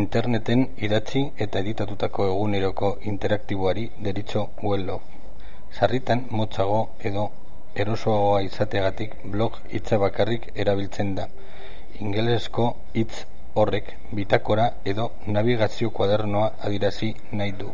interneten idatzi eta editatutako eguneroko interaktiboari deritzo weblog. Sarritan motzago edo erosoagoa izateagatik blog hitza bakarrik erabiltzen da. Ingelesko hitz horrek bitakora edo navigazio kuadernoa adirazi nahi du.